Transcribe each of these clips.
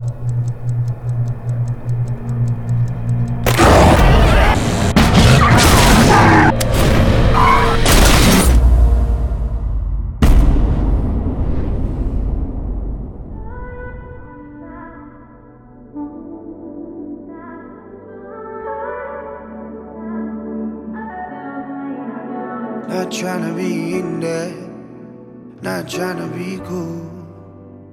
Not trying to be in there, not trying to be cool.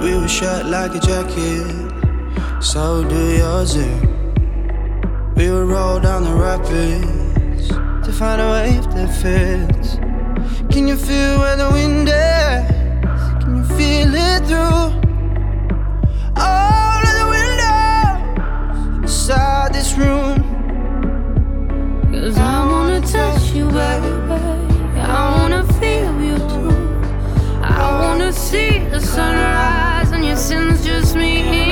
We were shut like a jacket, so do yours. eh? We would roll down the rapids to find a wave that fits. Can you feel where the wind is? Can you feel it through all of the windows inside this room? Cause I wanna touch you, baby. see the sunrise and your sins just me.